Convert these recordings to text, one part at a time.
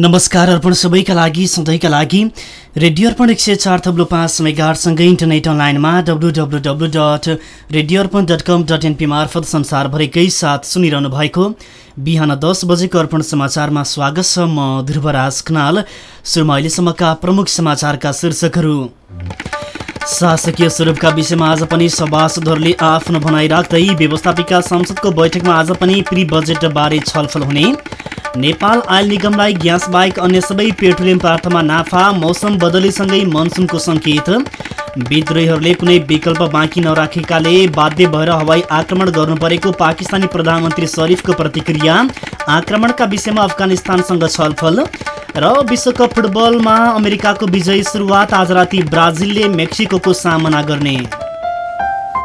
नमस्कार अर्पण सबैका लागि सधैँका लागि। रेडियो अर्पण एक सय चार थब्लु पाँच मेगाहरूसँगै इन्टरनेट अनलाइनमा W W W dot radio Arpan dot com dot NP मार्फत संसारभरिकै साथ सुनिरहनु भएको बिहान दस बजेको अर्पण समाचारमा स्वागत छ म ध्रुवराज खनाल। सुरुमा अहिलेसम्मका प्रमुख समाचारका शीर्षकहरू। शासकीय स्वरूपका विषयमा आज पनि सभासदहरूले आफ्नो भनाइ राख्दै व्यवस्थापिका संसदको बैठकमा आज पनि प्री बजेटबारे छलफल हुने। नेपाल आयल निगमलाई ग्यास बाहेक अन्य सबै पेट्रोलियम पदार्थमा नाफा मौसम बदलीसँगै मनसुनको सङ्केत। विद्रोहीहरूले कुनै विकल्प बाँकी नराखेकाले बाध्य भएर हवाई आक्रमण गर्नु परेको पाकिस्तानी प्रधानमन्त्री शरीफको प्रतिक्रिया आक्रमणका विषयमा अफगानिस्तानसँग छलफल। र विश्वकप फुटबलमा अमेरिकाको विजयी सुरुवात आज राति ब्राजिलले मेक्सिको सामना गर्ने।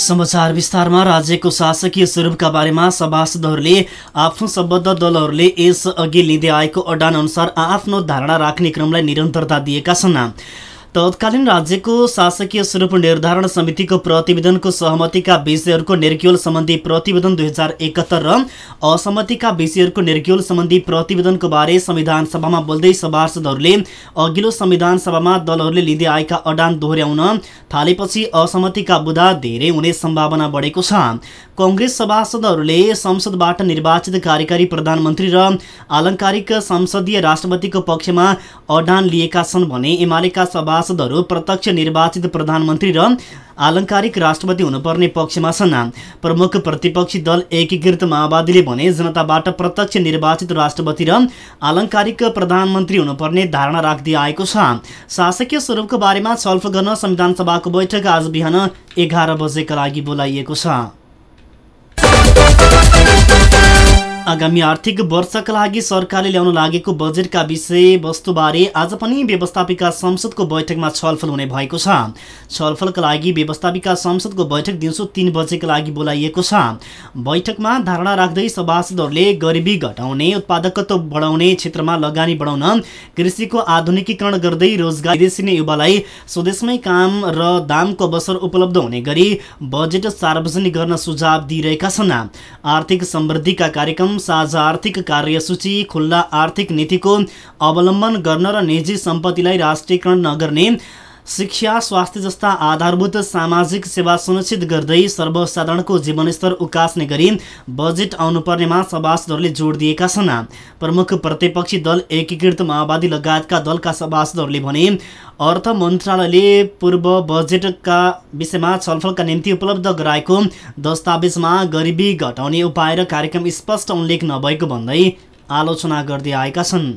समाचार विस्तारमा राज्यको शासकीय स्वरूपका बारेमा सभासदहरूले आफ्नो सम्बद्ध दलहरूले यस अघि लिँदै आएको अडान अनुसार आफ्नो धारणा राख्ने क्रमलाई निरन्तरता दिएका छन्। तत्कालीन राज्यको शासकीय स्वरूप निर्धारण समितिको प्रतिवेदनको सहमतिका विषयहरूको निर्क्योल सम्बन्धी प्रतिवेदन दुई हजार एकहत्तर र असहमतिका विषयहरूको निर्क्योल सम्बन्धी प्रतिवेदनको बारे संविधान सभामा बोल्दै सभासदहरूले अघिल्लो संविधान सभामा दलहरूले लिँदै आएका अडान दोहोऱ्याउन थालेपछि असहमतिका बुधा धेरै हुने सम्भावना बढेको छ। कङ्ग्रेस सभासदहरूले संसदबाट निर्वाचित कार्यकारी प्रधानमन्त्री र आलङ्कारिक संसदीय राष्ट्रपतिको पक्षमा अडान लिएका छन् भने एमालेका सभा सांसदहरू प्रत्यक्ष निर्वाचित प्रधानमन्त्री र आलङ्कारिक राष्ट्रपति हुनुपर्ने पक्षमा छन्। प्रमुख प्रतिपक्षी दल एकीकृत माओवादीले भने जनताबाट प्रत्यक्ष निर्वाचित राष्ट्रपति र आलङ्कारिक प्रधानमन्त्री हुनुपर्ने धारणा राख्दै आएको छ। शासकीय स्वरूपको बारेमा छलफल गर्न संविधान सभाको बैठक आज बिहान एघार बजेका लागि बोलाइएको छ। आगामी आर्थिक वर्षका लागि सरकारले ल्याउन लागेको बजेटका विषयवस्तुबारे आज पनि व्यवस्थापिका संसदको बैठकमा छलफल हुने भएको छ। छलफलका लागि व्यवस्थापिका संसदको बैठक दिउँसो तीन बजेका लागि बोलाइएको छ। बैठकमा धारणा राख्दै सभासदहरूले गरिबी घटाउने उत्पादकत्व बढाउने क्षेत्रमा लगानी बढाउन कृषिको आधुनिकीकरण गर्दै रोजगार विदेशी युवालाई स्वदेशमै काम र दामको अवसर उपलब्ध हुने गरी बजेट सार्वजनिक गर्न सुझाव दिइरहेका छन्। आर्थिक समृद्धिका कार्यक्रम साझा आर्थिक कार्यसूची खुल्ला आर्थिक नीतिको अवलम्बन गर्न र निजी सम्पत्तिलाई राष्ट्रियकरण नगर्ने शिक्षा स्वास्थ्य जस्ता आधारभूत सामाजिक सेवा सुनिश्चित गर्दै सर्वसाधारणको जीवनस्तर उकास्ने गरी बजेट आउनुपर्नेमा सभासदहरूले जोड दिएका छन्। प्रमुख प्रतिपक्षी दल एकीकृत माओवादी लगायतका दलका सभासदहरूले भने अर्थ मन्त्रालयले पूर्व बजेटका विषयमा छलफलका निम्ति उपलब्ध गराएको दस्तावेजमा गरिबी घटाउने उपाय र कार्यक्रम स्पष्ट उल्लेख नभएको भन्दै आलोचना गर्दै आएका छन्।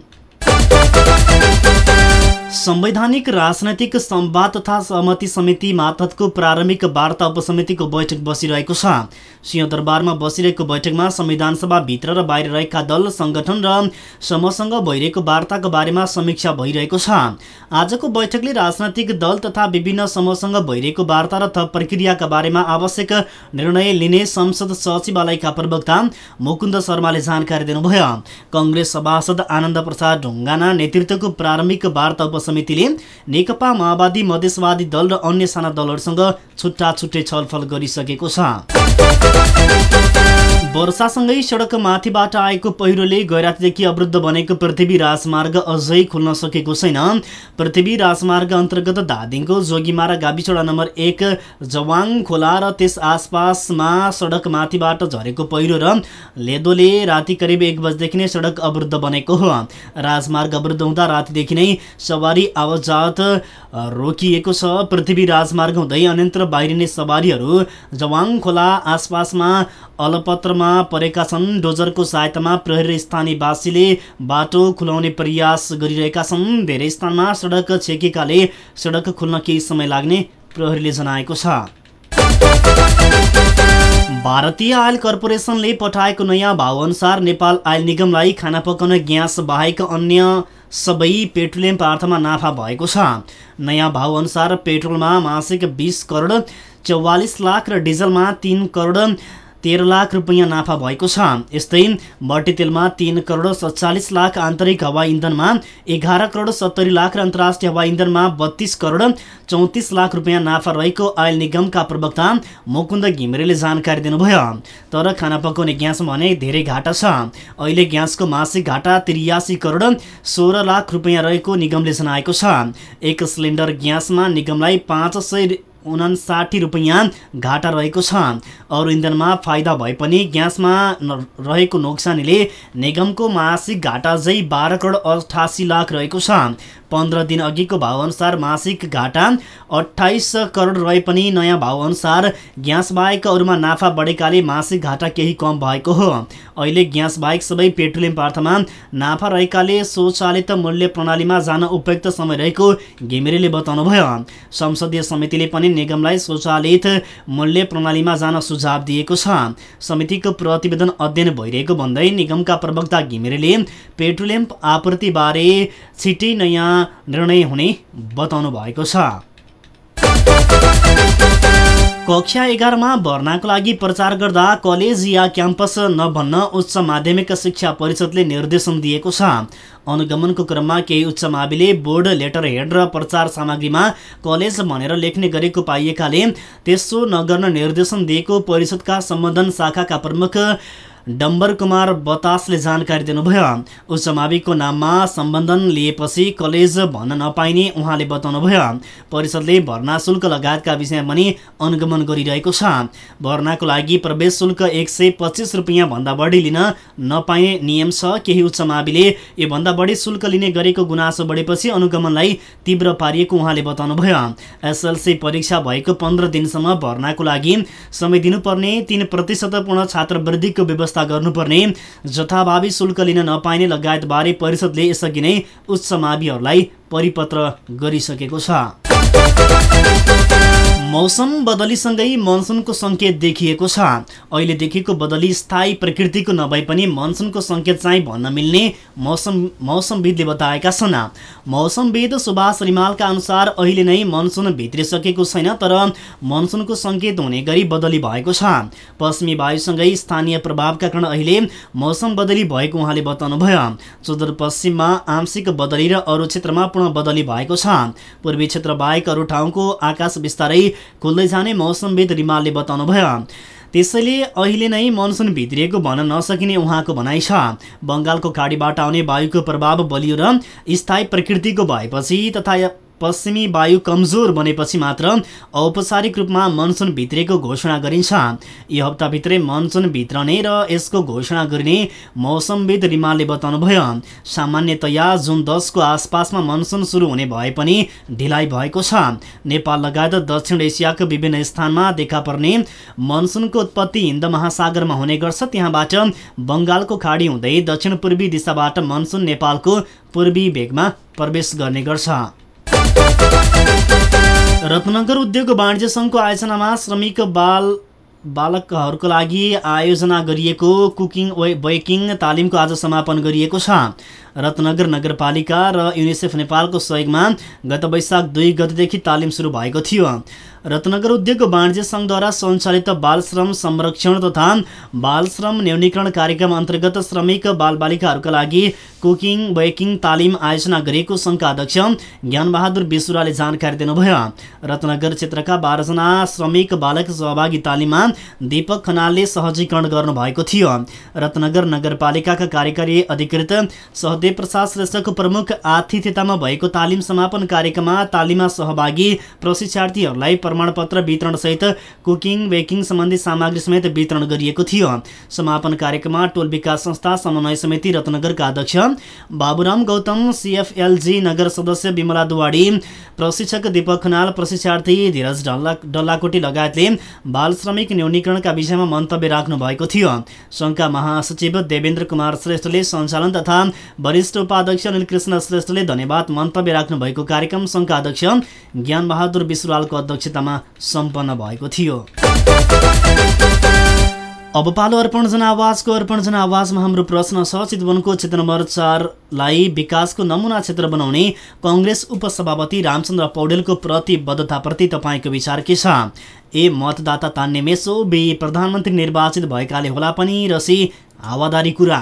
संवैधानिक राजनैतिक संवाद तथा सहमति समिति मातहतको प्रारम्भिक वार्ता उपसमितिको बैठक बसिरहेको छ। सिंहदरबारमा बसिरहेको बैठकमा संविधान सभा भित्र र बाहिर रहेका दल संगठन र समूहसँग भइरहेको वार्ताको बारेमा समीक्षा भइरहेको छ। आजको बैठकले राजनैतिक दल तथा विभिन्न समूहसँग भइरहेको वार्ता र थप प्रक्रियाका बारेमा आवश्यक निर्णय लिने संसद सचिवालयका प्रवक्ता मुकुन्द शर्माले जानकारी दिनुभयो। कङ्ग्रेस सभासद आनन्द प्रसाद ढुङ्गाना नेतृत्वको प्रारम्भिक वार्ता समितिले नेकपा माओवादी मधेसवादी दल र अन्य साना दलहरूसँग छुट्टा छुट्टै छलफल गरिसकेको छ। वर्षासँगै सडक माथिबाट आएको पहिरोले गैरातीदेखि अवरुद्ध बनेको पृथ्वी राजमार्ग अझै खुल्न सकेको छैन। पृथ्वी राजमार्ग अन्तर्गत धादिङको जोगीमारा गाविसडा नम्बर एक जवाङ खोला र त्यस आसपासमा सडक माथिबाट झरेको पहिरो र लेदोले राति करिब एक बजेदेखि नै सडक अवरुद्ध बनेको हो। राजमार्ग अवरुद्ध हुँदा रातिदेखि नै सवारी आवाजात रोकिएको छ। पृथ्वी राजमार्ग हुँदै अन्यन्त्र बाहिरिने सवारीहरू जवाङ खोला आसपासमा अलपत्रमा परेका छन्। डोजरको सहायतामा प्रहरी स्थानीयवासीले बाटो खुलाउने प्रयास गरिरहेका छन्। धेरै स्थानमा सडक छेकेकाले सडक खुल्न केही समय लाग्ने प्रहरीले जनाएको छ। भारतीय आयल कर्पोरेसनले पठाएको नयाँ भावअनुसार नेपाल आयल निगमलाई खाना पकाउने ग्यास बाहेक अन्य सबै पेट्रोलियम पदार्थमा नाफा भएको छ। नयाँ भावअनुसार पेट्रोलमा मासिक बिस करोड चौवालिस लाख र डिजलमा तिन करोड तेह्र लाख रुपियाँ नाफा भएको छ। यस्तै बटी तेलमा तिन करोड सत्तालिस लाख आन्तरिक हवाई इन्धनमा एघार करोड सत्तरी लाख र अन्तर्राष्ट्रिय हवाई इन्धनमा बत्तीस करोड चौतिस लाख रुपियाँ नाफा रहेको आयल निगमका प्रवक्ता मुकुन्द घिमिरेले जानकारी दिनुभयो। तर खाना पकाउने ग्यास भने धेरै घाटा छ। अहिले ग्यासको मासिक घाटा त्रियासी करोड सोह्र लाख रुपियाँ रहेको निगमले जनाएको छ। एक सिलिन्डर ग्यासमा निगमलाई पाँच सय उनासाठी रुपियाँ घाटा रहेको छ। अरू इन्धनमा फाइदा भए पनि ग्यासमा रहेको नोक्सानीले निगमको मासिक घाटा झै बाह्र करोड अठासी लाख रहेको छ। पन्ध्र दिन अघिको भावअनुसार मासिक घाटा अठाइस करोड रहे पनि नयाँ भावअनुसार ग्यास बाहेक नाफा बढेकाले मासिक घाटा केही कम भएको हो। अहिले ग्यास बाहेक सबै पेट्रोलियम पदार्थमा नाफा रहेकाले स्वचालित मूल्य प्रणालीमा जान उपयुक्त समय रहेको घिमिरेले बताउनुभयो। संसदीय समितिले पनि निगमलाई स्वचालित मूल्य प्रणालीमा जान सुझाव दिएको छ। समितिको प्रतिवेदन अध्ययन भइरहेको भन्दै निगमका प्रवक्ता घिमिरेले पेट्रोलियम आपूर्तिबारे छिट्टै नयाँ निर्णय हुने बताउनु भएको छ। कक्षा एघारमा भर्नाको लागि प्रचार गर्दा कलेज या क्याम्पस नभन्न उच्च माध्यमिक शिक्षा परिषदले निर्देशन दिएको छ। अनुगमनको क्रममा केही उच्च माविले बोर्ड लेटर हेड र प्रचार सामग्रीमा कलेज भनेर लेख्ने गरेको पाइएकाले त्यसो नगर्न निर्देशन दिएको परिषदका सम्बन्धन शाखाका प्रमुख डम्बर कुमार बतासले जानकारी दिनुभयो उच्च माविको नाममा सम्बन्धन लिएपछि कलेज भन्न नपाइने उहाँले बताउनुभयो। परिषदले भर्ना शुल्क लगायतका विषयमा पनि अनुगमन गरिरहेको छ। भर्नाको लागि प्रवेश शुल्क एक सय पच्चिस रुपियाँ भन्दा बढी लिन नपाइने नियम छ। केही उच्च माविले योभन्दा बढी शुल्क लिने गरेको गुनासो बढेपछि अनुगमनलाई तीव्र पारिएको उहाँले बताउनुभयो। एसएलसी परीक्षा भएको पन्ध्र दिनसम्म भर्नाको लागि समय दिनुपर्ने तीन प्रतिशत पूर्ण छात्रवृत्तिको व्यवस्था व्यवस्था गर्नुपर्ने। जथाभावी शुल्क लिन नपाइने लगायतबारे परिषदले यसअघि नै उच्च माविहरूलाई परिपत्र गरिसकेको छ। मौसम बदलीसँगै मनसुनको सङ्केत देखिएको छ। अहिले देखेको बदली स्थायी प्रकृतिको नभए पनि मनसुनको सङ्केत चाहिँ भन्न मिल्ने मौसम मौसमविदले बताएका छन्। मौसमविद सुभाष रिमालका अनुसार अहिले नै मनसुन भित्रिसकेको छैन तर मनसुनको सङ्केत हुने गरी बदली भएको छ। पश्चिमी वायुसँगै स्थानीय प्रभावका कारण अहिले मौसम बदली भएको उहाँले बताउनुभयो। सुदूरपश्चिममा आंशिक बदली र अरू क्षेत्रमा पूर्ण बदली भएको छ। पूर्वी क्षेत्र बाहेक अरू ठाउँको आकाश विस्तारै खुल्दै जाने मौसमविद रिमालले बताउनुभयो त्यसैले अहिले नै मनसुन भित्रिएको भन्न नसकिने उहाँको भनाइ छ। बङ्गालको खाडीबाट आउने वायुको प्रभाव बलियो र स्थायी प्रकृतिको भएपछि तथा पश्चिमी वायु कमजोर बनेपछि मात्र औपचारिक रूपमा मनसुन भित्रेको घोषणा गरिन्छ। यो हप्ताभित्रै मनसुन भित्रने र यसको घोषणा गरिने मौसमविद रिमालले बताउनुभयो। सामान्यतया जुन दसको आसपासमा मनसुन सुरु हुने भए पनि ढिलाइ भएको छ। नेपाल लगायत दक्षिण एसियाको विभिन्न स्थानमा देखा पर्ने मनसुनको उत्पत्ति हिन्द महासागरमा हुने गर्छ। त्यहाँबाट बङ्गालको खाडी हुँदै दक्षिण पूर्वी दिशाबाट मनसुन नेपालको पूर्वी भेगमा प्रवेश गर्ने गर्छ। रत्नगर उद्योग वाणिज्य सङ्घको आयोजनामा श्रमिक बाल बालकहरूको लागि आयोजना गरिएको कुकिङ बेकिङ तालिमको आज समापन गरिएको छ। रत्नगर नगरपालिका र युनिसेफ नेपालको सहयोगमा गत वैशाख दुई गतिदेखि तालिम सुरु भएको थियो। रत्नगर उद्योग वाणिज्य सङ्घद्वारा सञ्चालित बाल श्रम संरक्षण तथा बाल श्रम न्यूनीकरण कार्यक्रम अन्तर्गत श्रमिक बालबालिकाहरूका लागि कुकिङ बेकिङ तालिम आयोजना गरिएको सङ्घका अध्यक्ष ज्ञानबहादुर विश्वराले जानकारी दिनुभयो। रत्नगर क्षेत्रका बाह्रजना श्रमिक बालक सहभागी तालिममा दीपक खनालले सहजीकरण गर्नुभएको थियो। रत्नगर नगरपालिकाका कार्यकारी अधिकृत सहदेव प्रसाद श्रेष्ठको प्रमुख आतिथ्यतामा भएको तालिम समापन कार्यक्रममा तालिममा सहभागी प्रशिक्षार्थीहरूलाई प्रमाणपत्र वितरण सहित कुकिङ बेकिङ सम्बन्धी सामग्री समेत वितरण गरिएको थियो। समापन कार्यक्रममा टोल विकास संस्था समन्वय समिति रत्नगरका अध्यक्ष बाबुराम गौतम सिएफएलजी नगर सदस्य विमला दुवाडी प्रशिक्षक दीपक खनाल प्रशिक्षार्थी धीरज डल्ला डल्लाकोटी लगायतले बाल श्रमिक न्यूनीकरणका विषयमा मन्तव्य राख्नु भएको थियो। सङ्घका महासचिव देवेन्द्र कुमार श्रेष्ठले सञ्चालन तथा वरिष्ठ उपाध्यक्ष अनिल कृष्ण श्रेष्ठले धन्यवाद मन्तव्य राख्नु भएको कार्यक्रम सङ्घका अध्यक्ष ज्ञानबहादुर विश्वलालको अध्यक्षतामा सम्पन्न भएको थियो। अब पालो अर्पण जनावासको अर्पण जनावासमा हाम्रो प्रश्न छ चितवनको क्षेत्र नम्बर चारलाई विकासको नमुना क्षेत्र बनाउने कङ्ग्रेस उपसभापति रामचन्द्र पौडेलको प्रतिबद्धताप्रति तपाईँको विचार के छ? ए मतदाता तान्ने मेसो बी प्रधानमन्त्री निर्वाचित भएकाले होला पनि रसी हावादारी कुरा।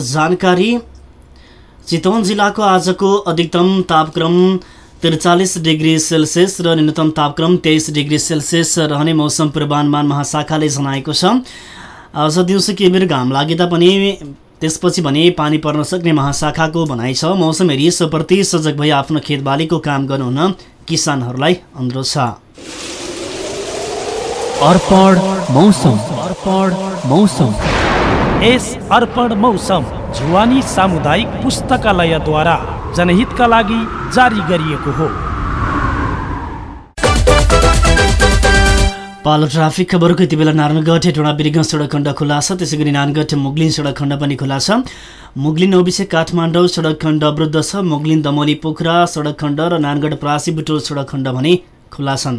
जानकारी। चितवन जिल्लाको आजको अधिकतम तापक्रम त्रिचालिस डिग्री सेल्सियस र न्यूनतम तापक्रम तेइस डिग्री सेल्सियस रहने मौसम पूर्वानुमान महाशाखाले जनाएको छ। आज दिउँसो केही बेर घाम लागे तापनि त्यसपछि भने पानी पर्न सक्ने महाशाखाको भनाइ छ। मौसम हेरी यसोप्रति सजग भई आफ्नो खेतबालीको काम गर्नुहुन किसानहरूलाई अनुरोध छ। अर्पण मौसम। अर्पण मौसम। यस अर्पण मौसम जुवानी सामुदायिक पुस्तकालयद्वारा जनहितका लागि जारी गरिएको हो। पालो ट्राफिक खबरको यति बेला नारायणगढ हेटौँडा बिर्ग सडक खण्ड खुला छ त्यसै गरी नारायणगढ मुगलिन सडक खण्ड पनि खुला छ मुगलिन ओबिसे काठमाडौँ सडक खण्ड अवरुद्ध छ मुगलिन दमोली पोखरा सडक खण्ड र नारायणगढ परासी बुटोल सडक खण्ड भने खुला छन्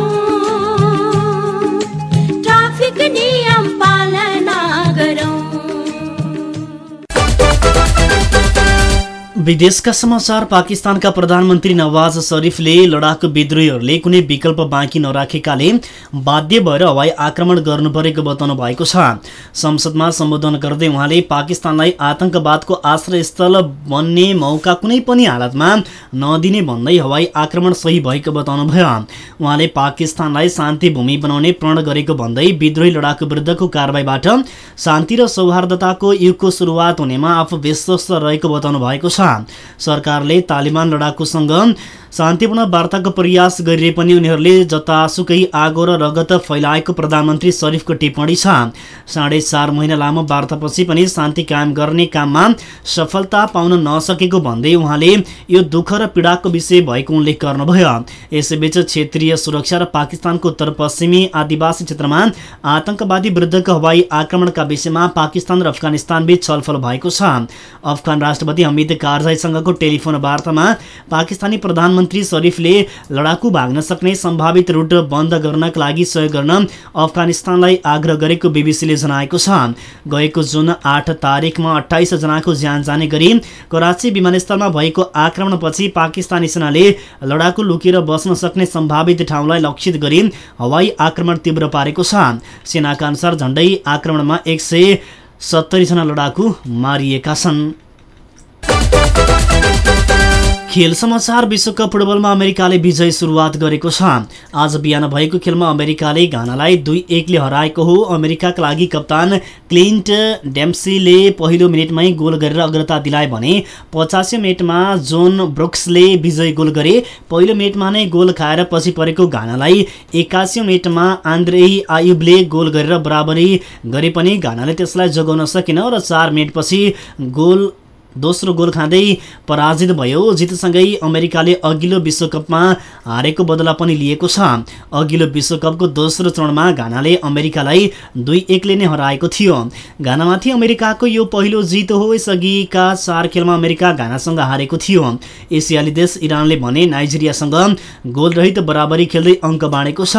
विदेशका समाचार पाकिस्तानका प्रधानमन्त्री नवाज शरीफले लडाकु विद्रोहीहरूले कुनै विकल्प बाँकी नराखेकाले बाध्य भएर हवाई आक्रमण गर्नु परेको बताउनु भएको छ। संसदमा सम्बोधन गर्दै उहाँले पाकिस्तानलाई आतंकवादको आश्रयस्थल बन्ने मौका कुनै पनि हालतमा नदिने भन्दै हवाई आक्रमण सही भएको बताउनु भयो उहाँले पाकिस्तानलाई शान्ति भूमि बनाउने प्रण गरेको भन्दै विद्रोही लडाकु विरुद्धको कारवाहीबाट शान्ति र सौहार्दताको युगको सुरुवात हुनेमा आफू विश्वस्त रहेको बताउनु भएको छ। सरकारले तालिबान लडाकुसँग शान्तिपूर्ण वार्ताको प्रयास गरिए पनि उनीहरूले जतासुकै आगो र रगत फैलाएको प्रधानमन्त्री शरीफको टिप्पणी छ। साढे चार महिना लामो वार्तापछि पनि शान्ति कायम गर्ने काममा सफलता पाउन नसकेको भन्दै उहाँले यो दुःख र पीडाको विषय भएको उल्लेख गर्नुभयो। यसैबीच क्षेत्रीय सुरक्षा र पाकिस्तानको उत्तर पश्चिमी आदिवासी क्षेत्रमा आतंकवादी विरुद्धको हवाई आक्रमणका विषयमा पाकिस्तान र अफगानिस्तान बीच छलफल भएको छ। अफगान राष्ट्रपति हमिद कारजाईसँगको टेलिफोन वार्तामा पाकिस्तानी प्रधानमन्त्री शरीफले लडाकु भाग्न सक्ने सम्भावित रुट बन्द गर्नका लागि सहयोग गर्न अफगानिस्तानलाई आग्रह गरेको बिबिसीले जनाएको छ। गएको जुन आठ तारिकमा अठाइस जनाको ज्यान जाने गरी कराची विमानस्थलमा भएको आक्रमणपछि पाकिस्तानी सेनाले लडाकु लुकेर बस्न सक्ने सम्भावित ठाउँलाई लक्षित गरी हवाई आक्रमण तीव्र पारेको छ। सेनाका अनुसार झण्डै आक्रमणमा एक सय सत्तरीजना लडाकु मारिएका छन्। खेल समाचार विश्वकप फुटबलमा अमेरिकाले विजय सुरुवात गरेको छ। आज बिहान भएको खेलमा अमेरिकाले घानालाई दुई एकले हराएको हो। अमेरिकाका लागि कप्तान क्लिन्ट डेम्सीले पहिलो मिनटमै गोल गरेर अग्रता दिलाए भने पचासी मिनटमा जोन ब्रुक्सले विजय गोल गरे। पहिलो मिनटमा नै गोल खाएर पछि परेको घानालाई एक्कासी मिनटमा आन्द्रे आयुबले गोल गरेर बराबरी गरे पनि घानाले त्यसलाई जोगाउन सकेन र चार मिनटपछि गोल दोस्रो गोल खाँदै पराजित भयो। जितसँगै अमेरिकाले अघिल्लो विश्वकपमा हारेको बदला पनि लिएको छ। अघिल्लो विश्वकपको दोस्रो चरणमा घानाले अमेरिकालाई दुई एकले नै हराएको थियो। घानामाथि अमेरिकाको यो पहिलो जित हो यसअघिका चार खेलमा अमेरिका घानासँग हारेको थियो। एसियाली देश इरानले भने नाइजेरियासँग गोलरहित बराबरी खेल्दै अङ्क बाँडेको छ।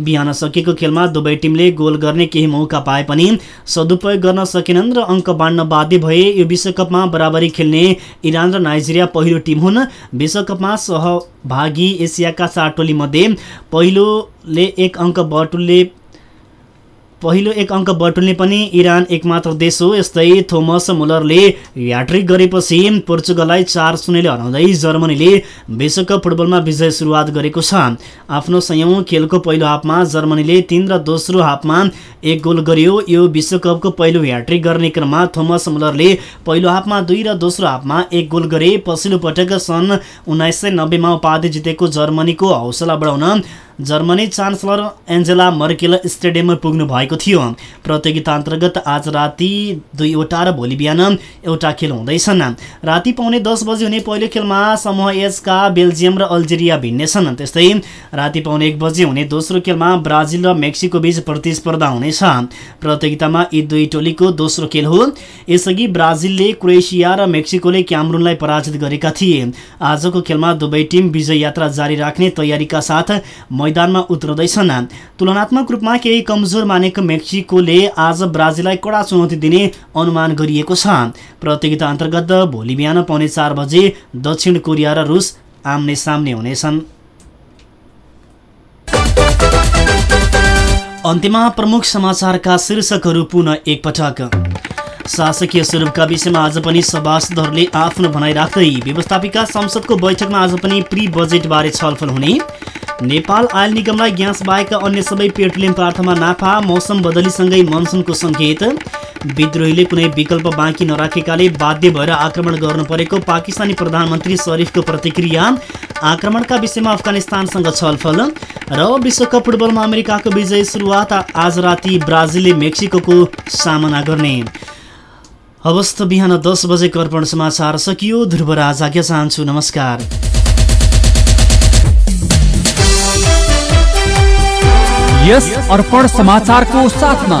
बिहान सकिएको खेलमा दुवै टिमले गोल गर्ने केही मौका पाए पनि सदुपयोग गर्न सकेनन् र अङ्क बाँड्न बाध्य भए यो विश्वकपमा बराबरी खेल्ने इरान र नाइजेरिया पहिलो टिम हुन्। विश्वकपमा सहभागी एसियाका चार टोली मध्ये पहिलोले एक अङ्क बटुलले पहिलो एक अङ्क बटुल्ने पनि इरान एकमात्र देश हो यस्तै थोमस मुलरले ह्याट्रिक गरेपछि पोर्चुगललाई चार शून्यले हराउँदै जर्मनीले विश्वकप फुटबलमा विजय सुरुवात गरेको छ। आफ्नो संयौँ खेलको पहिलो हाफमा जर्मनीले तिन र दोस्रो हाफमा एक गोल गर्यो। यो विश्वकपको पहिलो ह्याट्रिक गर्ने क्रममा थोमस मुलरले पहिलो हाफमा दुई र दोस्रो हाफमा एक गोल गरे। पछिल्लो पटक सन् उन्नाइस सय उपाधि जितेको जर्मनीको हौसला बढाउन जर्मनी चान्सलर एन्जेला मर्केल स्टेडियममा पुग्नु भएको थियो। प्रतियोगिता अन्तर्गत आज राति दुईवटा र भोलि बिहान एउटा खेल हुँदैछन्। राति पाउने दस बजे हुने पहिलो खेलमा समूह एसका बेल्जियम र अल्जेरिया भिन्नेछन्। त्यस्तै राति पाउने एक बजे हुने दोस्रो खेलमा ब्राजिल र मेक्सिको बीच प्रतिस्पर्धा हुनेछ। प्रतियोगितामा यी दुई टोलीको दोस्रो खेल हो। यसअघि ब्राजिलले क्रोएसिया र मेक्सिकोले क्यामरुनलाई पराजित गरेका थिए। आजको खेलमा दुवै टिम विजय यात्रा जारी राख्ने तयारीका साथ मैदानमा उत्रदैछन्। तुलनात्मक रूपमा केही कमजोर मानेको मेक्सिकोले आज ब्राजिललाई कडा चुनौती दिने अनुमान गरिएको छ। प्रतियोगिता अन्तर्गत भोलि बिहान पाउने चार बजे दक्षिण कोरिया र रुस आम्ने सामने हुनेछन्। अन्त्यमा प्रमुख समाचारका शीर्षकहरू पुनः एकपटक। शासकीय स्वरूपका विषयमा आज पनि सभासदहरूले आफ्नो भनाइ राख्दै व्यवस्थापिका संसदको बैठकमा आज पनि प्री बजेटबारे छलफल हुने। नेपाल आयल निगमलाई ग्यास बाहेक अन्य सबै पेट्रोलियम पदार्थमा नाफा मौसम बदलीसँगै मनसुनको सङ्केत विद्रोहीले कुनै विकल्प बाँकी नराखेकाले बाध्य भएर आक्रमण गर्नु परेको पाकिस्तानी प्रधानमन्त्री शरीफको प्रतिक्रिया आक्रमणका विषयमा अफगानिस्तानसँग छलफल र विश्वकप फुटबलमा अमेरिकाको विजय सुरुवात आज राति ब्राजिलले मेक्सिको सामना गर्ने। अवस्थ बिहान दस बजे कर्पण समाचार सकियो। ध्रुवराज आज्ञा चाहन्छु। नमस्कार। यस अर्पण समाचारको साथमा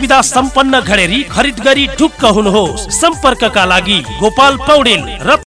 सुविधा सम्पन्न घडेरी खरिद गरी ढुक्क हुनुहोस्। सम्पर्कका लागि गोपाल पौडेल र